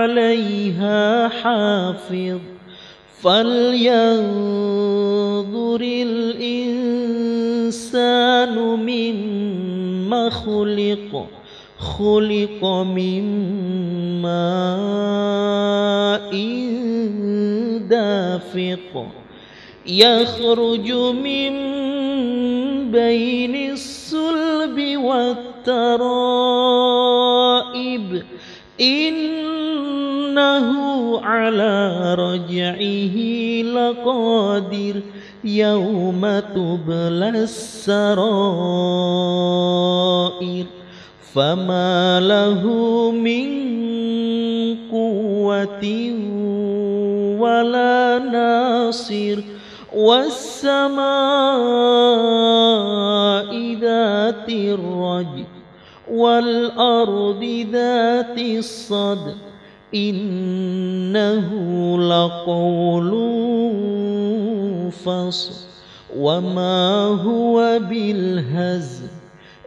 عليها حافظ. فلينظر الإنسان مما خلق خلق من ماء دافق. يخرج من بين الصلب والترائب إنه على رجعه لقادر يوم تبلى السرائر. فما له من قوة ولا ناصر. والسماء ذات الرجل والأرض ذات الصد إنه لقول فصل. وما هو بالهزل